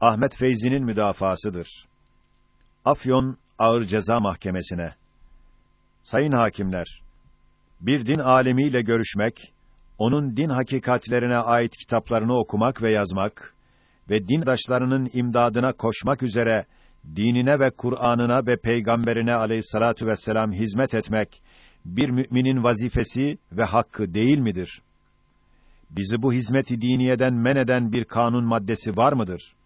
Ahmet Feyzi'nin müdafaasıdır. Afyon Ağır Ceza Mahkemesi'ne Sayın hakimler, bir din alemiyle görüşmek, onun din hakikatlerine ait kitaplarını okumak ve yazmak ve dindaşlarının imdadına koşmak üzere dinine ve Kur'an'ına ve peygamberine aleyhissalatu vesselam hizmet etmek bir müminin vazifesi ve hakkı değil midir? Bizi bu hizmeti diniyeden men eden bir kanun maddesi var mıdır?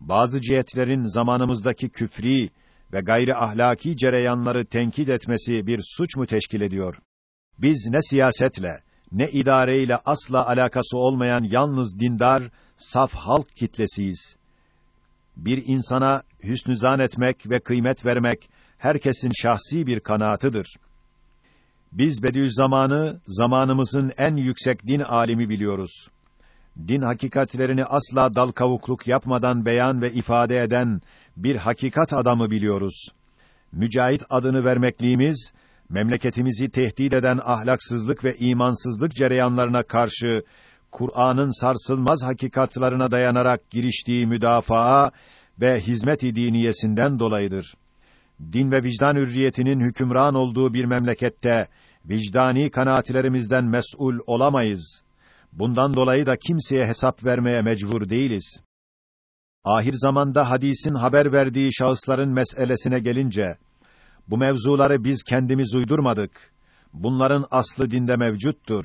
Bazı cihetlerin zamanımızdaki küfri ve gayri ahlaki cereyanları tenkit etmesi bir suç mu teşkil ediyor? Biz ne siyasetle, ne idareyle asla alakası olmayan yalnız dindar, saf halk kitlesiyiz. Bir insana hüsnü zan etmek ve kıymet vermek herkesin şahsi bir kanaatıdır. Biz Bediüzzaman'ı zamanımızın en yüksek din alimi biliyoruz. Din hakikatlerini asla dal kavukluk yapmadan beyan ve ifade eden bir hakikat adamı biliyoruz. Mücahit adını vermekliğimiz memleketimizi tehdit eden ahlaksızlık ve imansızlık cereyanlarına karşı Kur'an'ın sarsılmaz hakikatlarına dayanarak giriştiği müdafaa ve hizmet-i diniyesinden dolayıdır. Din ve vicdan hürriyetinin hükümran olduğu bir memlekette vicdani kanaatlerimizden mes'ul olamayız. Bundan dolayı da kimseye hesap vermeye mecbur değiliz. Ahir zamanda hadisin haber verdiği şahısların meselesine gelince bu mevzuları biz kendimiz uydurmadık. Bunların aslı dinde mevcuttur.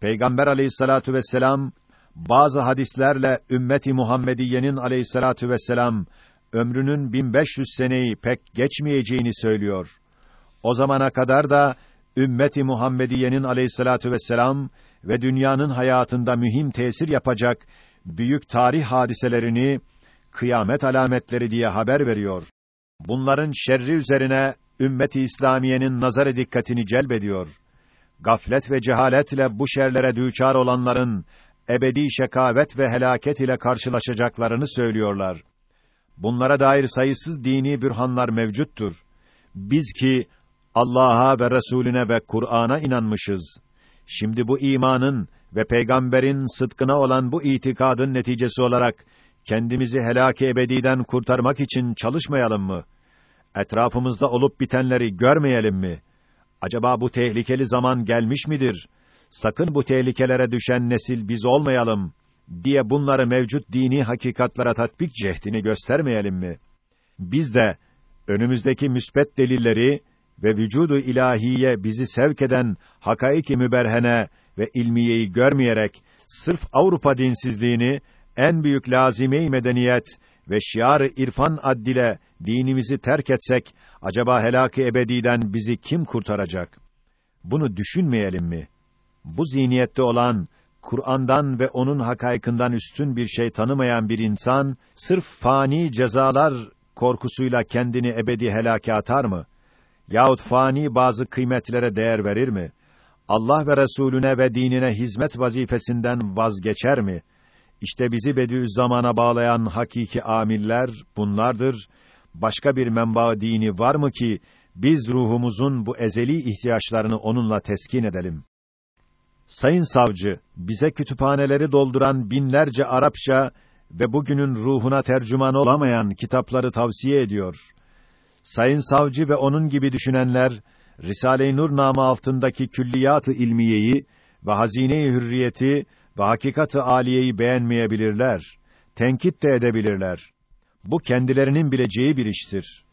Peygamber aleyhissalatu vesselam bazı hadislerle ümmeti Muhammediyenin aleyhissalatu vesselam ömrünün 1500 seneyi pek geçmeyeceğini söylüyor. O zamana kadar da ümmeti Muhammediyenin aleyhissalatu vesselam ve dünyanın hayatında mühim tesir yapacak büyük tarih hadiselerini kıyamet alametleri diye haber veriyor. Bunların şerri üzerine ümmeti İslamiyenin nazarı dikkatini celbediyor. Gaflet ve cehaletle bu şerlere düçar olanların ebedi şekavet ve helaket ile karşılaşacaklarını söylüyorlar. Bunlara dair sayısız dini bürhanlar mevcuttur. Biz ki Allah'a ve Resulüne ve Kur'an'a inanmışız. Şimdi bu imanın ve peygamberin sıdkına olan bu itikadın neticesi olarak kendimizi helak-ı ebediden kurtarmak için çalışmayalım mı? Etrafımızda olup bitenleri görmeyelim mi? Acaba bu tehlikeli zaman gelmiş midir? Sakın bu tehlikelere düşen nesil biz olmayalım diye bunları mevcut dini hakikatlara tatbik cehdini göstermeyelim mi? Biz de önümüzdeki müsbet delilleri ve vücudu ilahiye bizi sevk eden hakaiki müberhene ve ilmiyeyi görmeyerek sırf Avrupa dinsizliğini en büyük lazime-i medeniyet ve şiar-ı irfan addile dinimizi terk etsek acaba helak-ı ebediden bizi kim kurtaracak? Bunu düşünmeyelim mi? Bu zihniyette olan Kur'an'dan ve onun hakaykından üstün bir şey tanımayan bir insan sırf fani cezalar korkusuyla kendini ebedi helake atar mı? Yahut fani bazı kıymetlere değer verir mi? Allah ve Resulüne ve dinine hizmet vazifesinden vazgeçer mi? İşte bizi Bediüzzaman'a bağlayan hakiki amiller bunlardır. Başka bir menba dini var mı ki biz ruhumuzun bu ezeli ihtiyaçlarını onunla teskin edelim? Sayın savcı, bize kütüphaneleri dolduran binlerce Arapça ve bugünün ruhuna tercüman olamayan kitapları tavsiye ediyor. Sayın savcı ve onun gibi düşünenler Risale-i Nur namı altındaki külliyat-ı ilmiyeyi ve hazine-i hürriyeti ve hakikat-ı aliyeyi beğenmeyebilirler. Tenkit de edebilirler. Bu kendilerinin bileceği bir iştir.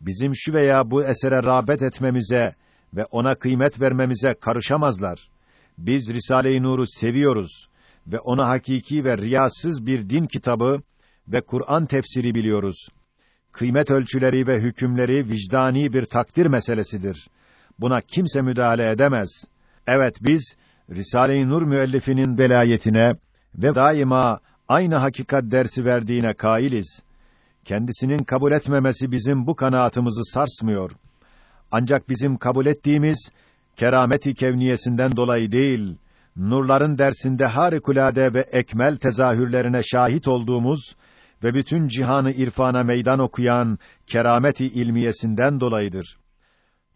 Bizim şu veya bu esere rağbet etmemize ve ona kıymet vermemize karışamazlar. Biz Risale-i Nur'u seviyoruz ve ona hakiki ve riyasız bir din kitabı ve Kur'an tefsiri biliyoruz. Kıymet ölçüleri ve hükümleri vicdani bir takdir meselesidir. Buna kimse müdahale edemez. Evet biz Risale-i Nur müellifinin belayetine ve daima aynı hakikat dersi verdiğine kailiz. Kendisinin kabul etmemesi bizim bu kanaatımızı sarsmıyor. Ancak bizim kabul ettiğimiz kerameti kevniyesinden dolayı değil, nurların dersinde harikulade ve ekmel tezahürlerine şahit olduğumuz ve bütün cihanı irfana meydan okuyan kerameti ilmiyesinden dolayıdır.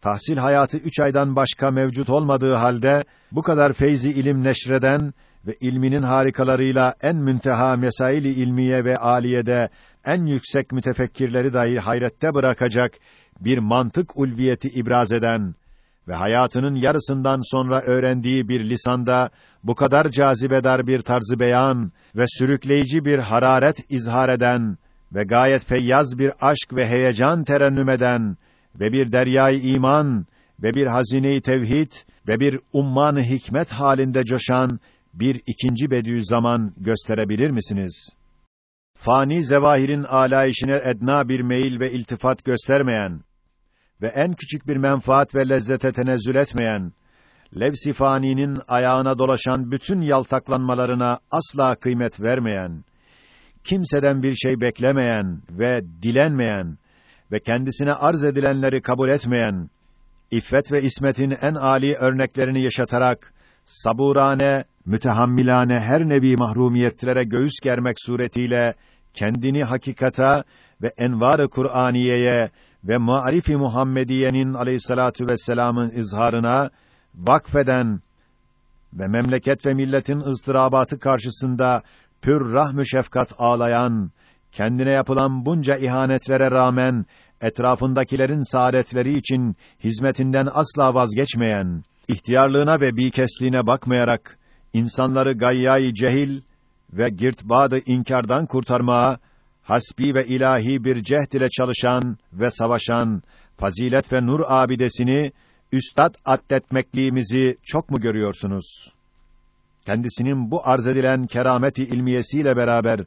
Tahsil hayatı üç aydan başka mevcut olmadığı halde, bu kadar feyzi ilim neşreden ve ilminin harikalarıyla en münteha mesaili ilmiye ve aliyede en yüksek mütefekkirleri dahi hayrette bırakacak bir mantık ulviyeti ibraz eden ve hayatının yarısından sonra öğrendiği bir lisanda bu kadar cazibedar bir tarzı beyan ve sürükleyici bir hararet izhar eden ve gayet feyyaz bir aşk ve heyecan terennüm eden ve bir deryayı iman ve bir hazine-i tevhid ve bir umman hikmet halinde coşan bir ikinci Bediüzzaman gösterebilir misiniz? Fani zevahirin alayişine edna bir meyil ve iltifat göstermeyen ve en küçük bir menfaat ve lezzete tenezzül etmeyen, levsi faninin ayağına dolaşan bütün yaltaklanmalarına asla kıymet vermeyen, kimseden bir şey beklemeyen ve dilenmeyen ve kendisine arz edilenleri kabul etmeyen, iffet ve ismetin en âli örneklerini yaşatarak, saburane, mütehammilane her nevi mahrumiyetlere göğüs germek suretiyle, kendini hakikata ve envar-ı Kur'aniyeye ve Marif-i Muhammediye'nin aleyhissalatu vesselam'ın izharına vakfeden ve memleket ve milletin ızdırabatı karşısında pür rahmü şefkat ağlayan, kendine yapılan bunca ihanetlere rağmen etrafındakilerin saadetleri için hizmetinden asla vazgeçmeyen, ihtiyarlığına ve bikesliğine bakmayarak insanları gayyayı cehil ve girtbadı inkardan kurtarmaya hasbi ve ilahi bir cehd ile çalışan ve savaşan fazilet ve nur abidesini üstad addetmekliğimizi çok mu görüyorsunuz? Kendisinin bu arz edilen kerameti ilmiyesiyle beraber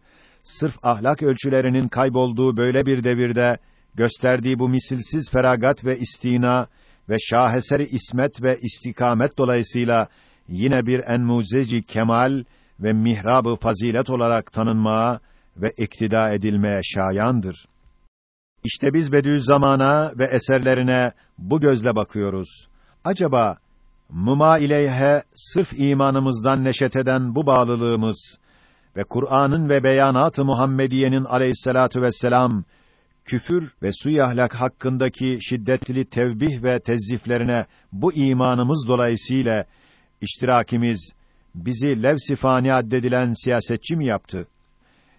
sırf ahlak ölçülerinin kaybolduğu böyle bir devirde gösterdiği bu misilsiz feragat ve istina ve şaheseri ismet ve istikamet dolayısıyla yine bir enmuzeci kemal ve mihrabı fazilet olarak tanınmaya ve iktida edilmeye şayandır. İşte biz Bediüzzaman'a ve eserlerine bu gözle bakıyoruz. Acaba mıma ileyhe sırf imanımızdan neşet eden bu bağlılığımız ve Kur'an'ın ve beyanat-ı Muhammediye'nin aleyhissalatu vesselam küfür ve suy ahlak hakkındaki şiddetli tevbih ve tezziflerine bu imanımız dolayısıyla iştirakimiz bizi levs-i fani addedilen siyasetçi mi yaptı?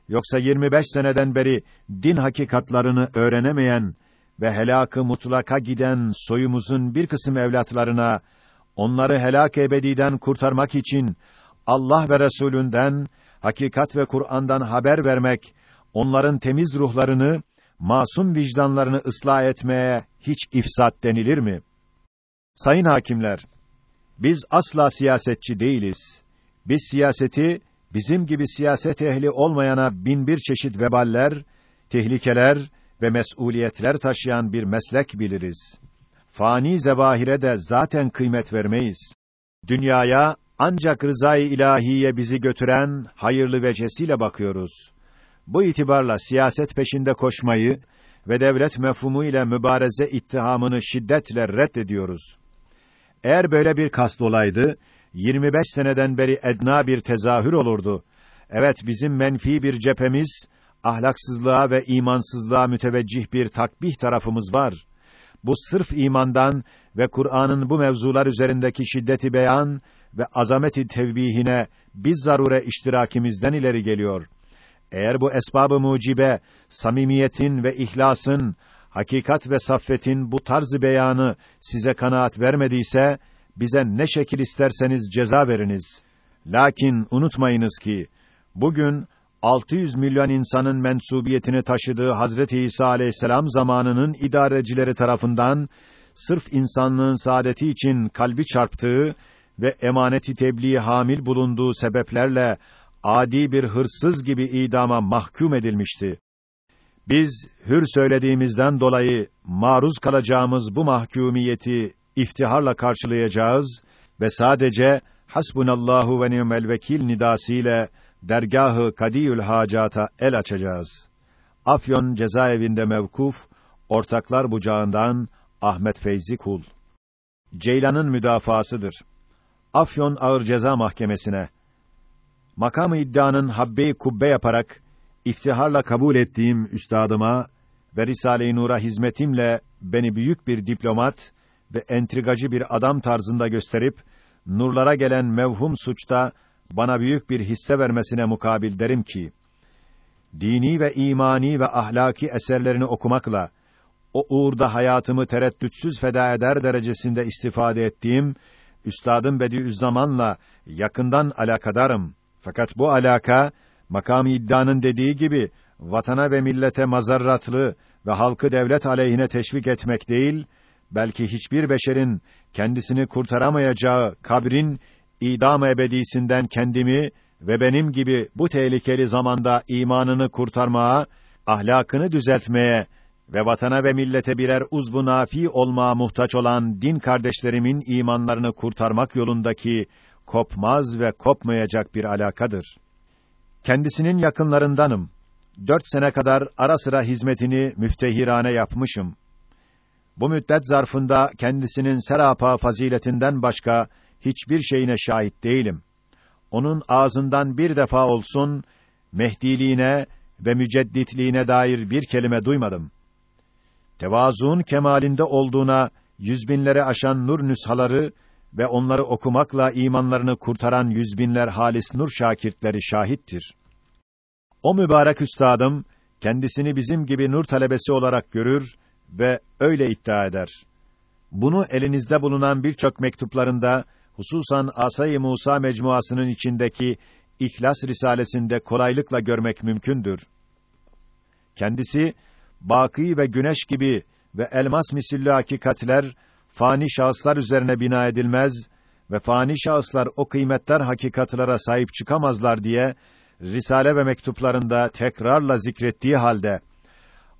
Yoksa 25 seneden beri din hakikatlarını öğrenemeyen ve helakı mutlaka giden soyumuzun bir kısım evlatlarına onları helak ebediden kurtarmak için Allah ve Resulünden hakikat ve Kur'an'dan haber vermek, onların temiz ruhlarını, masum vicdanlarını ıslah etmeye hiç ifsat denilir mi? Sayın hakimler, biz asla siyasetçi değiliz. Biz siyaseti bizim gibi siyaset ehli olmayana bin bir çeşit veballer, tehlikeler ve mesuliyetler taşıyan bir meslek biliriz. Fani zevahire de zaten kıymet vermeyiz. Dünyaya ancak rızayı ilahiye bizi götüren hayırlı vecesiyle bakıyoruz. Bu itibarla siyaset peşinde koşmayı ve devlet mefhumu ile mübareze ittihamını şiddetle reddediyoruz. Eğer böyle bir kast olaydı, 25 seneden beri edna bir tezahür olurdu. Evet, bizim menfi bir cephemiz, ahlaksızlığa ve imansızlığa müteveccih bir takbih tarafımız var. Bu sırf imandan ve Kur'an'ın bu mevzular üzerindeki şiddeti beyan ve azameti tevbihine biz zarure iştirakimizden ileri geliyor. Eğer bu esbabı mucibe, samimiyetin ve ihlasın, hakikat ve saffetin bu tarzı beyanı size kanaat vermediyse, bize ne şekil isterseniz ceza veriniz. Lakin unutmayınız ki bugün 600 milyon insanın mensubiyetini taşıdığı Hazreti İsa Aleyhisselam zamanının idarecileri tarafından sırf insanlığın saadeti için kalbi çarptığı ve emaneti tebliğ hamil bulunduğu sebeplerle adi bir hırsız gibi idama mahkum edilmişti. Biz hür söylediğimizden dolayı maruz kalacağımız bu mahkumiyeti iftiharla karşılayacağız ve sadece hasbunallahu ve ni'mel vekil nidasıyla dergahı kadiyül hacata el açacağız. Afyon cezaevinde mevkuf ortaklar bucağından Ahmet Feyzi Kul. Ceylan'ın müdafasıdır. Afyon Ağır Ceza Mahkemesi'ne makamı iddianın habbe kubbe yaparak iftiharla kabul ettiğim üstadıma ve Risale-i Nur'a hizmetimle beni büyük bir diplomat ve entrigacı bir adam tarzında gösterip nurlara gelen mevhum suçta bana büyük bir hisse vermesine mukabil derim ki, dini ve imani ve ahlaki eserlerini okumakla, o uğurda hayatımı tereddütsüz feda eder derecesinde istifade ettiğim, Üstadım Bediüzzaman'la yakından alakadarım. Fakat bu alaka, makam iddianın dediği gibi, vatana ve millete mazarratlı ve halkı devlet aleyhine teşvik etmek değil, belki hiçbir beşerin kendisini kurtaramayacağı kabrin idam ebedisinden kendimi ve benim gibi bu tehlikeli zamanda imanını kurtarmaya, ahlakını düzeltmeye ve vatana ve millete birer uzbu nafi olmaya muhtaç olan din kardeşlerimin imanlarını kurtarmak yolundaki kopmaz ve kopmayacak bir alakadır. Kendisinin yakınlarındanım. Dört sene kadar ara sıra hizmetini müftehirane yapmışım. Bu müddet zarfında kendisinin serapa faziletinden başka hiçbir şeyine şahit değilim. Onun ağzından bir defa olsun mehdiliğine ve mücedditliğine dair bir kelime duymadım. Tevazuun kemalinde olduğuna yüz binlere aşan nur nüshaları ve onları okumakla imanlarını kurtaran yüz binler halis nur şakirtleri şahittir. O mübarek üstadım kendisini bizim gibi nur talebesi olarak görür ve öyle iddia eder. Bunu elinizde bulunan birçok mektuplarında, hususan Asay-ı Musa mecmuasının içindeki İhlas risalesinde kolaylıkla görmek mümkündür. Kendisi baki ve güneş gibi ve elmas misilli hakikatler fani şahıslar üzerine bina edilmez ve fani şahıslar o kıymetler hakikatlara sahip çıkamazlar diye risale ve mektuplarında tekrarla zikrettiği halde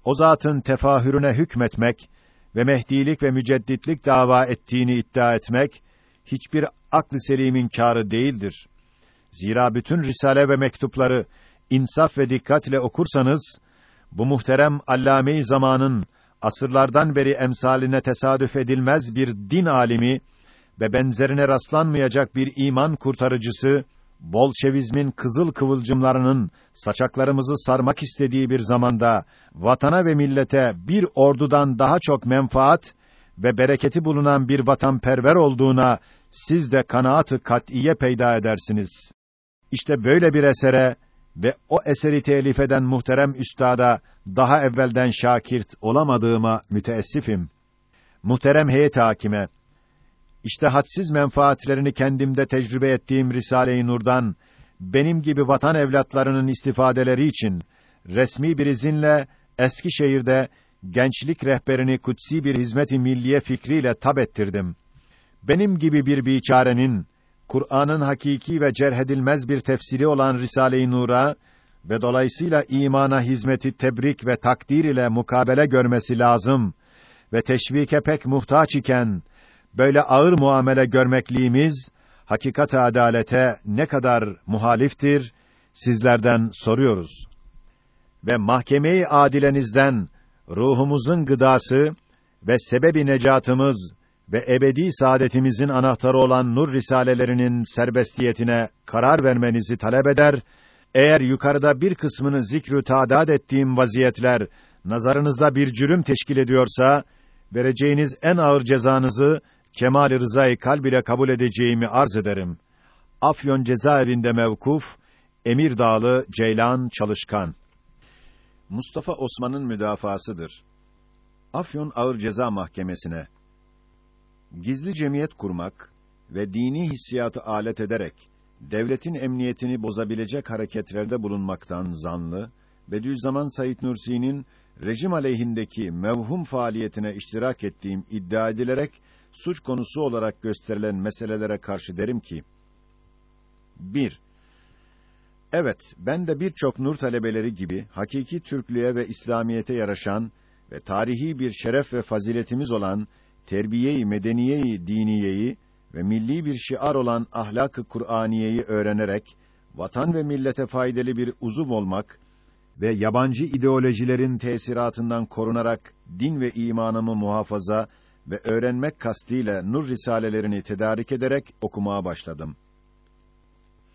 o zatın tefahürüne hükmetmek ve mehdilik ve mücedditlik dava ettiğini iddia etmek hiçbir aklı selimin kârı değildir. Zira bütün risale ve mektupları insaf ve dikkatle okursanız bu muhterem allame-i zamanın asırlardan beri emsaline tesadüf edilmez bir din alimi ve benzerine rastlanmayacak bir iman kurtarıcısı Bolşevizmin kızıl kıvılcımlarının saçaklarımızı sarmak istediği bir zamanda vatana ve millete bir ordudan daha çok menfaat ve bereketi bulunan bir vatanperver olduğuna siz de kanaatı kat'iye peyda edersiniz. İşte böyle bir esere ve o eseri telif eden muhterem üstada daha evvelden şakirt olamadığıma müteessifim. Muhterem heyet hakime, işte hadsiz menfaatlerini kendimde tecrübe ettiğim Risale-i Nur'dan benim gibi vatan evlatlarının istifadeleri için resmi bir izinle Eskişehir'de gençlik rehberini kutsi bir hizmet-i milliye fikriyle tab ettirdim. Benim gibi bir biçarenin Kur'an'ın hakiki ve cerhedilmez bir tefsiri olan Risale-i Nur'a ve dolayısıyla imana hizmeti tebrik ve takdir ile mukabele görmesi lazım ve teşvike pek muhtaç iken böyle ağır muamele görmekliğimiz hakikat adalete ne kadar muhaliftir sizlerden soruyoruz. Ve mahkemeyi adilenizden ruhumuzun gıdası ve sebebi necatımız ve ebedi saadetimizin anahtarı olan nur risalelerinin serbestiyetine karar vermenizi talep eder. Eğer yukarıda bir kısmını zikrü tadat ettiğim vaziyetler nazarınızda bir cürüm teşkil ediyorsa vereceğiniz en ağır cezanızı kemal-i rızayı kalb ile kabul edeceğimi arz ederim. Afyon cezaevinde mevkuf Emir Dağlı Ceylan Çalışkan Mustafa Osman'ın müdafasıdır. Afyon Ağır Ceza Mahkemesi'ne gizli cemiyet kurmak ve dini hissiyatı alet ederek devletin emniyetini bozabilecek hareketlerde bulunmaktan zanlı Bediüzzaman Said Nursi'nin rejim aleyhindeki mevhum faaliyetine iştirak ettiğim iddia edilerek suç konusu olarak gösterilen meselelere karşı derim ki 1. Evet, ben de birçok nur talebeleri gibi hakiki Türklüğe ve İslamiyete yaraşan ve tarihi bir şeref ve faziletimiz olan terbiyeyi medeniyeyi diniyeyi ve milli bir şiar olan ahlak-ı Kur'aniyeyi öğrenerek vatan ve millete faydalı bir uzuv olmak ve yabancı ideolojilerin tesiratından korunarak din ve imanımı muhafaza ve öğrenmek kastıyla nur risalelerini tedarik ederek okumaya başladım.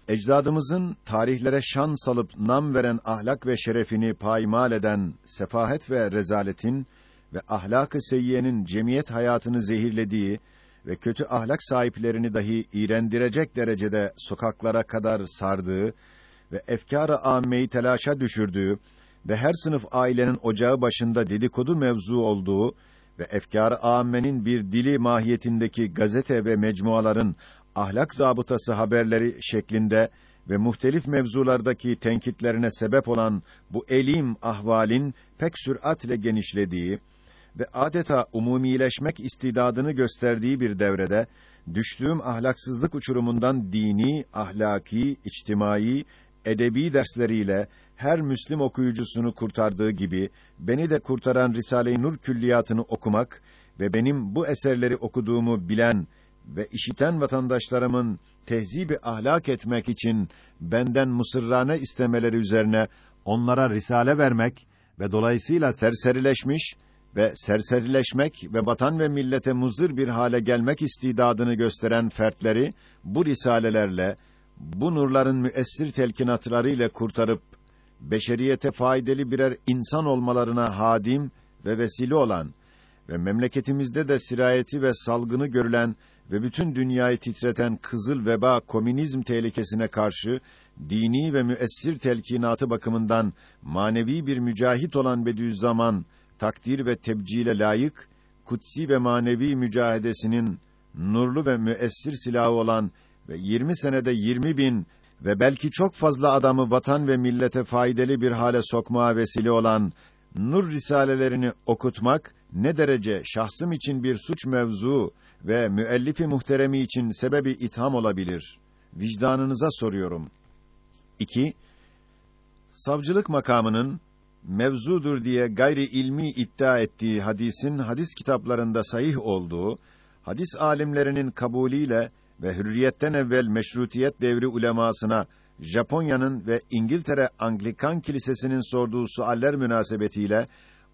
Ecdadımızın tarihlere şan salıp nam veren ahlak ve şerefini paymal eden sefahet ve rezaletin ve ahlak-ı seyyiyenin cemiyet hayatını zehirlediği ve kötü ahlak sahiplerini dahi iğrendirecek derecede sokaklara kadar sardığı ve efkâr-ı âmmeyi telaşa düşürdüğü ve her sınıf ailenin ocağı başında dedikodu mevzu olduğu ve efkâr-ı âmmenin bir dili mahiyetindeki gazete ve mecmuaların ahlak zabıtası haberleri şeklinde ve muhtelif mevzulardaki tenkitlerine sebep olan bu elim ahvalin pek süratle genişlediği ve adeta umumileşmek istidadını gösterdiği bir devrede düştüğüm ahlaksızlık uçurumundan dini, ahlaki, içtimai, edebi dersleriyle her Müslim okuyucusunu kurtardığı gibi beni de kurtaran Risale-i Nur külliyatını okumak ve benim bu eserleri okuduğumu bilen ve işiten vatandaşlarımın tehzibi ahlak etmek için benden musırrane istemeleri üzerine onlara risale vermek ve dolayısıyla serserileşmiş ve serserileşmek ve vatan ve millete muzır bir hale gelmek istidadını gösteren fertleri bu risalelerle bu nurların müessir telkinatları ile kurtarıp beşeriyete faydalı birer insan olmalarına hadim ve vesile olan ve memleketimizde de sirayeti ve salgını görülen ve bütün dünyayı titreten kızıl veba komünizm tehlikesine karşı dini ve müessir telkinatı bakımından manevi bir mücahit olan Bediüzzaman takdir ve tebcile layık kutsi ve manevi mücahedesinin nurlu ve müessir silahı olan ve 20 senede 20 bin ve belki çok fazla adamı vatan ve millete faydalı bir hale sokmaya vesile olan nur risalelerini okutmak ne derece şahsım için bir suç mevzu ve müellifi muhteremi için sebebi itham olabilir? Vicdanınıza soruyorum. 2. Savcılık makamının mevzudur diye gayri ilmi iddia ettiği hadisin hadis kitaplarında sahih olduğu, hadis alimlerinin kabulüyle ve hürriyetten evvel meşrutiyet devri ulemasına Japonya'nın ve İngiltere Anglikan Kilisesi'nin sorduğu sualler münasebetiyle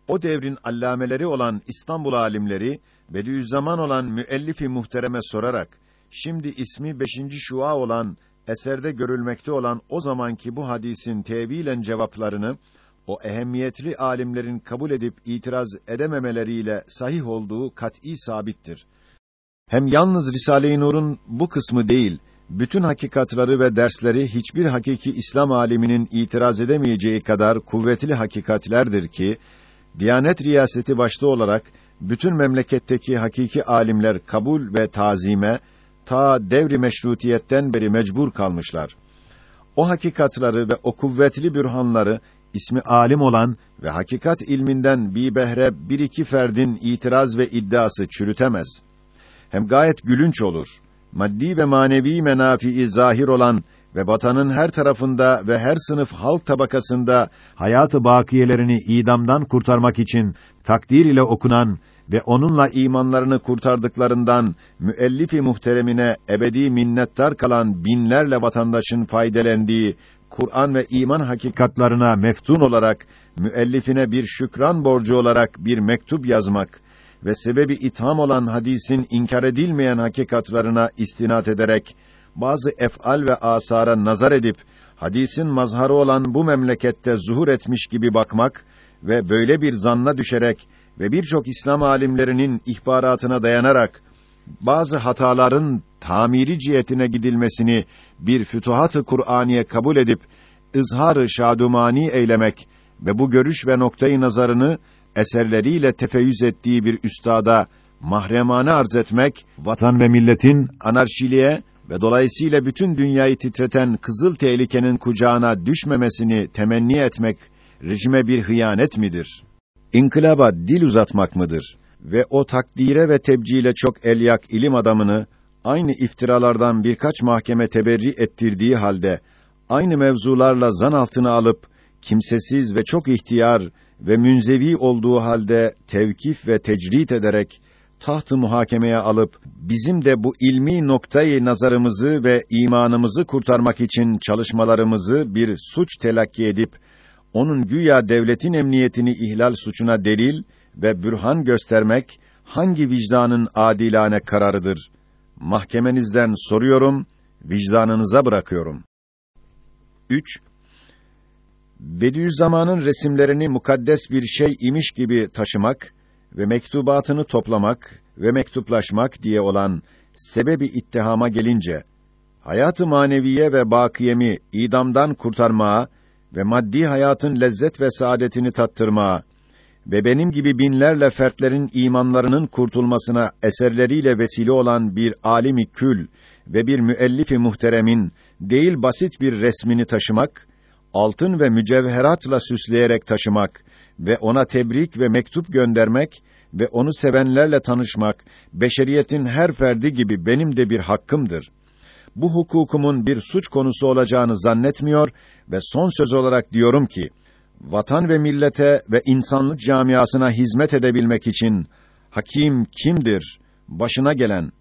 o devrin allameleri olan İstanbul alimleri Bediüzzaman olan müellifi muhtereme sorarak şimdi ismi beşinci şua olan eserde görülmekte olan o zamanki bu hadisin tevilen cevaplarını o ehemmiyetli alimlerin kabul edip itiraz edememeleriyle sahih olduğu kat'î sabittir. Hem yalnız Risale-i Nur'un bu kısmı değil, bütün hakikatları ve dersleri hiçbir hakiki İslam aliminin itiraz edemeyeceği kadar kuvvetli hakikatlerdir ki, Diyanet riyaseti başta olarak bütün memleketteki hakiki alimler kabul ve tazime ta devri meşrutiyetten beri mecbur kalmışlar. O hakikatları ve o kuvvetli bürhanları ismi alim olan ve hakikat ilminden bir behre bir iki ferdin itiraz ve iddiası çürütemez. Hem gayet gülünç olur. Maddi ve manevi menafii zahir olan ve vatanın her tarafında ve her sınıf halk tabakasında hayatı bakiyelerini idamdan kurtarmak için takdir ile okunan ve onunla imanlarını kurtardıklarından müellifi muhteremine ebedi minnettar kalan binlerle vatandaşın faydelendiği Kur'an ve iman hakikatlarına meftun olarak müellifine bir şükran borcu olarak bir mektup yazmak ve sebebi itham olan hadisin inkar edilmeyen hakikatlarına istinat ederek bazı ef'al ve asara nazar edip hadisin mazharı olan bu memlekette zuhur etmiş gibi bakmak ve böyle bir zanna düşerek ve birçok İslam alimlerinin ihbaratına dayanarak bazı hataların tamiri cihetine gidilmesini bir fütuhat-ı Kur'aniye kabul edip ızhar-ı şadumani eylemek ve bu görüş ve noktayı nazarını eserleriyle tefeyyüz ettiği bir üstada mahremane arz etmek vatan ve milletin anarşiliğe ve dolayısıyla bütün dünyayı titreten kızıl tehlikenin kucağına düşmemesini temenni etmek rejime bir hıyanet midir? İnkılaba dil uzatmak mıdır? Ve o takdire ve tebcile çok elyak ilim adamını aynı iftiralardan birkaç mahkeme teberri ettirdiği halde aynı mevzularla zan altına alıp kimsesiz ve çok ihtiyar ve münzevi olduğu halde tevkif ve tecrit ederek taht-ı muhakemeye alıp bizim de bu ilmi noktayı nazarımızı ve imanımızı kurtarmak için çalışmalarımızı bir suç telakki edip onun güya devletin emniyetini ihlal suçuna delil ve bürhan göstermek hangi vicdanın adilane kararıdır? Mahkemenizden soruyorum, vicdanınıza bırakıyorum. 3. Bediüzzaman'ın resimlerini mukaddes bir şey imiş gibi taşımak ve mektubatını toplamak ve mektuplaşmak diye olan sebebi ittihama gelince hayatı maneviye ve bakiyemi idamdan kurtarmaya ve maddi hayatın lezzet ve saadetini tattırmaya ve benim gibi binlerle fertlerin imanlarının kurtulmasına eserleriyle vesile olan bir alimi kül ve bir müellifi muhteremin değil basit bir resmini taşımak, altın ve mücevheratla süsleyerek taşımak ve ona tebrik ve mektup göndermek ve onu sevenlerle tanışmak beşeriyetin her ferdi gibi benim de bir hakkımdır. Bu hukukumun bir suç konusu olacağını zannetmiyor ve son söz olarak diyorum ki vatan ve millete ve insanlık camiasına hizmet edebilmek için hakim kimdir? Başına gelen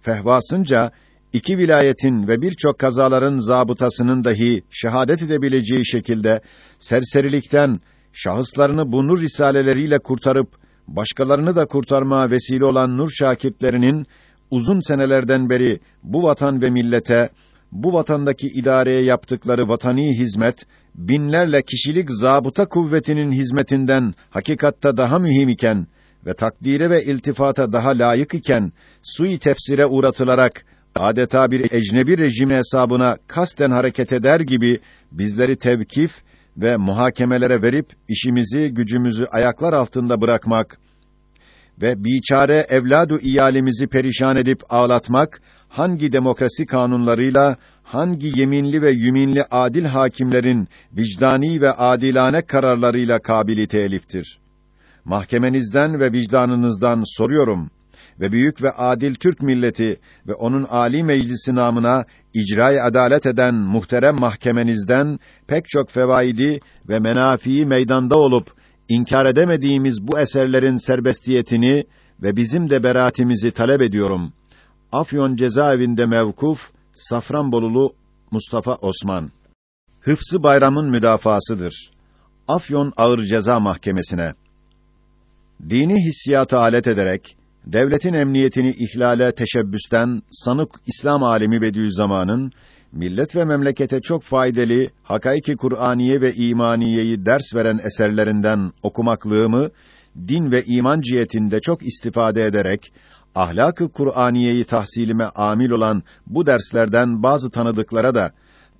fehvasınca iki vilayetin ve birçok kazaların zabıtasının dahi şehadet edebileceği şekilde serserilikten şahıslarını bu nur risaleleriyle kurtarıp başkalarını da kurtarmaya vesile olan nur şakirtlerinin uzun senelerden beri bu vatan ve millete, bu vatandaki idareye yaptıkları vatani hizmet, binlerle kişilik zabıta kuvvetinin hizmetinden hakikatta daha mühim iken ve takdire ve iltifata daha layık iken, sui tefsire uğratılarak, adeta bir ecnebi rejimi hesabına kasten hareket eder gibi, bizleri tevkif ve muhakemelere verip, işimizi, gücümüzü ayaklar altında bırakmak, ve biçare evladu iyalimizi perişan edip ağlatmak hangi demokrasi kanunlarıyla hangi yeminli ve yüminli adil hakimlerin vicdani ve adilane kararlarıyla kabili teliftir. Mahkemenizden ve vicdanınızdan soruyorum ve büyük ve adil Türk milleti ve onun âli meclisi namına icra adalet eden muhterem mahkemenizden pek çok fevaidi ve menafii meydanda olup inkar edemediğimiz bu eserlerin serbestiyetini ve bizim de beraatimizi talep ediyorum. Afyon cezaevinde mevkuf Safranbolulu Mustafa Osman. Hıfzı Bayram'ın müdafasıdır. Afyon Ağır Ceza Mahkemesi'ne dini hissiyatı alet ederek devletin emniyetini ihlale teşebbüsten sanık İslam alimi Bediüzzaman'ın millet ve memlekete çok faydalı hakaiki Kur'aniye ve imaniyeyi ders veren eserlerinden okumaklığımı din ve iman cihetinde çok istifade ederek ahlak-ı Kur'aniyeyi tahsilime amil olan bu derslerden bazı tanıdıklara da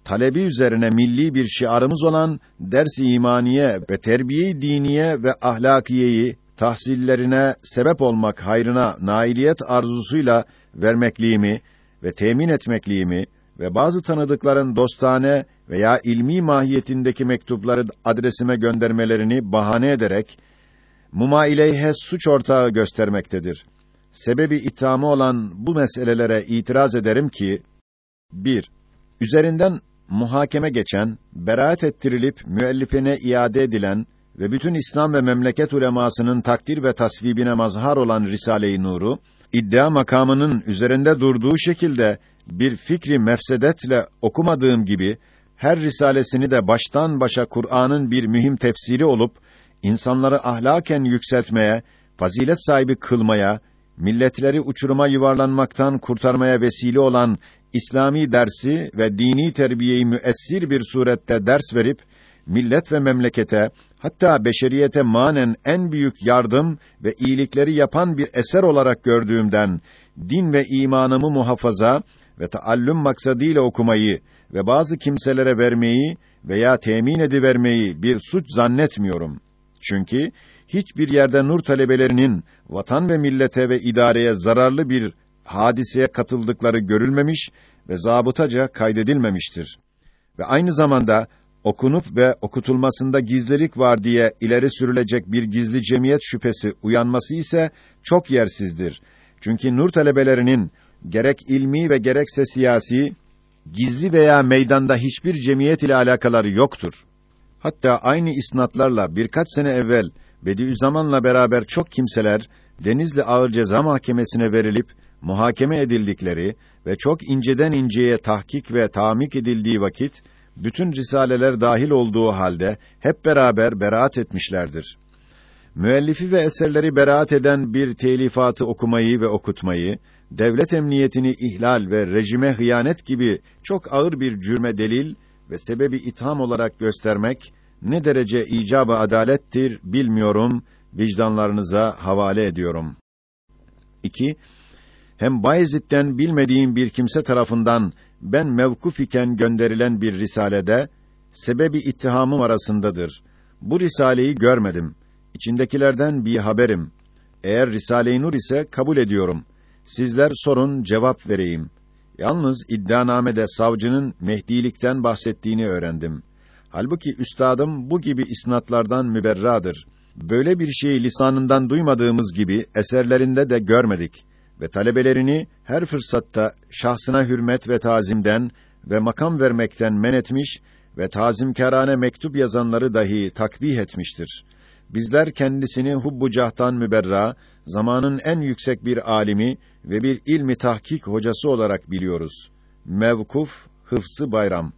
talebi üzerine milli bir şiarımız olan ders-i imaniye ve terbiye diniye ve ahlakiyeyi tahsillerine sebep olmak hayrına nailiyet arzusuyla vermekliğimi ve temin etmekliğimi ve bazı tanıdıkların dostane veya ilmi mahiyetindeki mektupları adresime göndermelerini bahane ederek mumaileyhe suç ortağı göstermektedir. Sebebi ithamı olan bu meselelere itiraz ederim ki 1. Üzerinden muhakeme geçen, beraat ettirilip müellifine iade edilen ve bütün İslam ve memleket ulemasının takdir ve tasvibine mazhar olan Risale-i Nur'u iddia makamının üzerinde durduğu şekilde bir fikri mefsedetle okumadığım gibi her risalesini de baştan başa Kur'an'ın bir mühim tefsiri olup insanları ahlaken yükseltmeye, fazilet sahibi kılmaya, milletleri uçuruma yuvarlanmaktan kurtarmaya vesile olan İslami dersi ve dini terbiyeyi müessir bir surette ders verip millet ve memlekete hatta beşeriyete manen en büyük yardım ve iyilikleri yapan bir eser olarak gördüğümden din ve imanımı muhafaza ve taallüm maksadıyla okumayı ve bazı kimselere vermeyi veya temin edivermeyi bir suç zannetmiyorum. Çünkü hiçbir yerde nur talebelerinin vatan ve millete ve idareye zararlı bir hadiseye katıldıkları görülmemiş ve zabıtaca kaydedilmemiştir. Ve aynı zamanda okunup ve okutulmasında gizlilik var diye ileri sürülecek bir gizli cemiyet şüphesi uyanması ise çok yersizdir. Çünkü nur talebelerinin gerek ilmi ve gerekse siyasi, gizli veya meydanda hiçbir cemiyet ile alakaları yoktur. Hatta aynı isnatlarla birkaç sene evvel Bediüzzaman'la beraber çok kimseler Denizli Ağır Ceza Mahkemesi'ne verilip muhakeme edildikleri ve çok inceden inceye tahkik ve tamik edildiği vakit bütün risaleler dahil olduğu halde hep beraber beraat etmişlerdir. Müellifi ve eserleri beraat eden bir telifatı okumayı ve okutmayı devlet emniyetini ihlal ve rejime hıyanet gibi çok ağır bir cürme delil ve sebebi itham olarak göstermek ne derece icabı adalettir bilmiyorum, vicdanlarınıza havale ediyorum. 2. Hem Bayezid'den bilmediğim bir kimse tarafından ben mevkuf iken gönderilen bir risalede sebebi ittihamım arasındadır. Bu risaleyi görmedim. İçindekilerden bir haberim. Eğer Risale-i Nur ise kabul ediyorum. Sizler sorun, cevap vereyim. Yalnız iddianamede savcının Mehdilikten bahsettiğini öğrendim. Halbuki üstadım bu gibi isnatlardan müberradır. Böyle bir şeyi lisanından duymadığımız gibi eserlerinde de görmedik ve talebelerini her fırsatta şahsına hürmet ve tazimden ve makam vermekten men etmiş ve tazimkârane mektup yazanları dahi takbih etmiştir. Bizler kendisini hubbu cahtan müberra, zamanın en yüksek bir alimi ve bir ilmi tahkik hocası olarak biliyoruz. Mevkuf Hıfsı Bayram